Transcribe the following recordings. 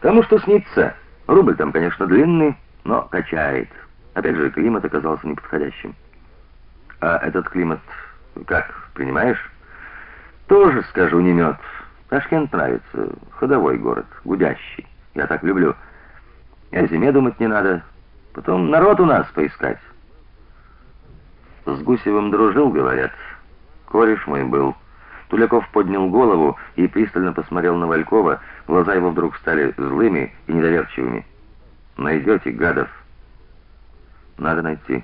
Тому что снится. Рубль там, конечно, длинный, но качает. Опять же, климат оказался неподходящим. А этот климат как, принимаешь? Тоже, скажу, не мед. Ташкент нравится, ходовой город, гудящий. Я так люблю. О зиме думать не надо. Потом народ у нас поискать. С Гусевым дружил, говорят. Кореш мой был. Туляков поднял голову и пристально посмотрел на Валькова. Глаза его вдруг стали злыми и недоверчивыми. Найдете, гадов. Надо найти.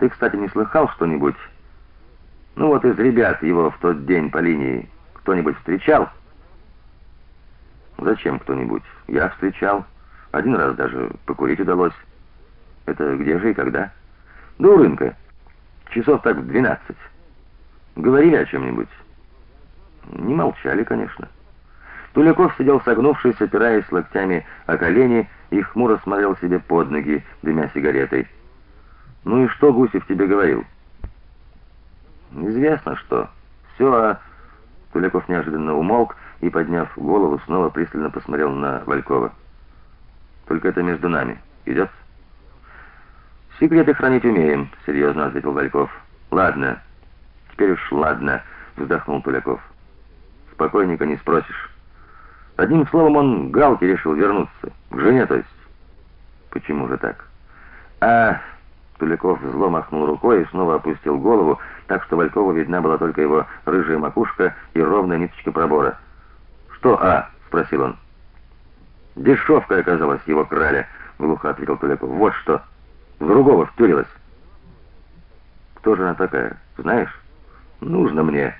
Ты, кстати, не слыхал что-нибудь? Ну вот из ребят его в тот день по линии кто-нибудь встречал? Зачем кто-нибудь? Я встречал. Один раз даже покурить удалось. Это где же и когда? До рынка. Часов так в двенадцать. Говорили о чем нибудь Не молчали, конечно. Туляков сидел согнувшись, опираясь локтями о колени и хмуро смотрел себе под ноги, дымя сигаретой. Ну и что Гусев тебе говорил? Известно что. Все, а Туляков неожиданно умолк и, подняв голову, снова пристально посмотрел на Валькова. Только это между нами. Идет?» Секреты хранить умеем, серьезно ответил Вальков. Ладно. Теперь уж ладно, вздохнул Туляков. Спокойненько не спросишь. Одним словом, он Галке решил вернуться. К жене, то есть. Почему же так? А Туляков зло махнул рукой и снова опустил голову, так что Валькову видна была только его рыжая макушка и ровная ниточка пробора. "Что, а?" спросил он. "Дешевка оказалась его краля", глухо ответил Туляков. "Вот что. В другого втюрилась". "Кто же она такая? Знаешь? Нужно мне.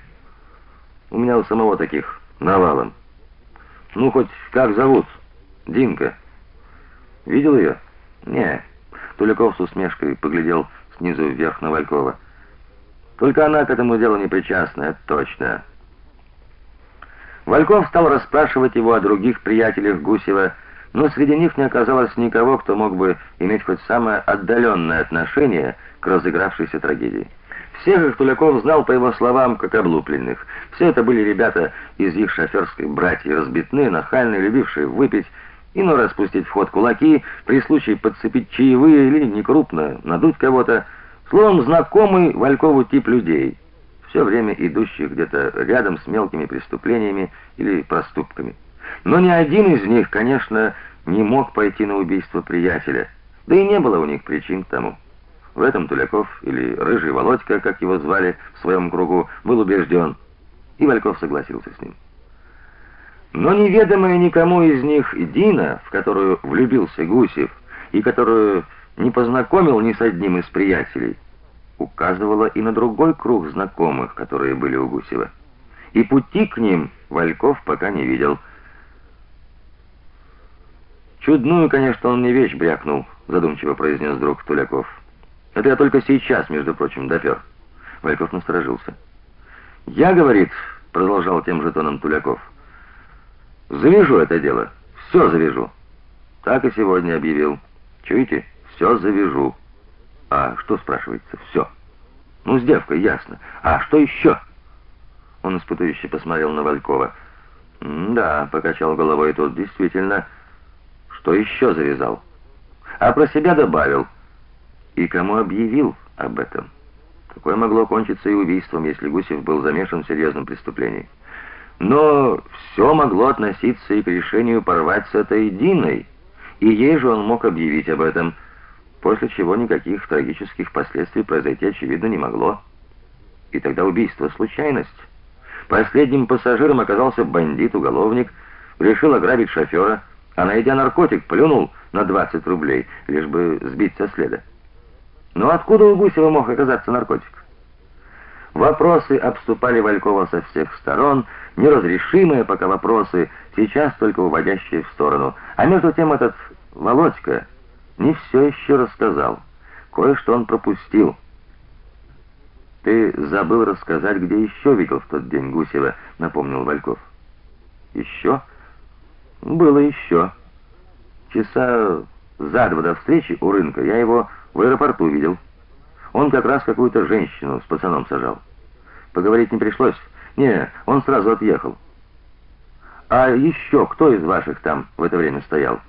У меня у самого таких навалом. Ну хоть как зовут? Динка. Видел ее? Не. Туляков с усмешкой поглядел снизу вверх на Валькова. Только она к этому делу не причастна, это точно. Вальков стал расспрашивать его о других приятелях Гусева, но среди них не оказалось никого, кто мог бы иметь хоть самое отдаленное отношение к разыгравшейся трагедии. Всех их Туляков знал по его словам как облупленных. Все это были ребята из их шоферской братьи, разбитные, нахальные, любившие выпить, иной раз пустить в ход кулаки, при случае подцепить чаевые или некрупно надуть кого-то, словом, знакомый Валькову тип людей, все время идущих где-то рядом с мелкими преступлениями или проступками. Но ни один из них, конечно, не мог пойти на убийство приятеля, да и не было у них причин к тому. В этом Туляков или рыжий Володька, как его звали в своем кругу, был убежден, и Вальков согласился с ним. Но неведомая никому из них Дина, в которую влюбился Гусев и которую не познакомил ни с одним из приятелей, указывала и на другой круг знакомых, которые были у Гусева. И пути к ним Вальков пока не видел. Чудную, конечно, он мне вещь брякнул, задумчиво произнес друг Туляков. Это я только сейчас, между прочим, допер. Вальков насторожился. Я, говорит, продолжал тем же тоном Туляков. Завяжу это дело. Все завяжу. Так и сегодня объявил. Чуете? Все завяжу. А что спрашивается? Все. Ну, с девкой ясно. А что еще?» Он испытующе посмотрел на Валькова. «Да», — покачал головой тот, — «действительно, что еще завязал?» А про себя добавил. «И кому объявил об этом?» Такое могло кончиться и убийством, если Гусев был замешан в серьезном преступлении. Но все могло относиться и к решению порвать с этой Диной, и ей же он мог объявить об этом, после чего никаких трагических последствий произойти очевидно не могло. И тогда убийство случайность. Последним пассажиром оказался бандит-уголовник, решил ограбить шофера, а найдя наркотик, плюнул на 20 рублей, лишь бы сбить со следа. Но откуда у Гусева мог оказаться наркотик? Вопросы обступали Валькова со всех сторон, неразрешимые пока вопросы, сейчас только уводящие в сторону. А между тем этот Володька не все еще рассказал. Кое-что он пропустил. Ты забыл рассказать, где еще видел в тот день Гусева, напомнил Вальков. «Еще?» Было еще. Часа за два до встречи у рынка я его в аэропорту видел. Он как раз какую-то женщину с пацаном сажал. Поговорить не пришлось. Не, он сразу отъехал. А еще кто из ваших там в это время стоял?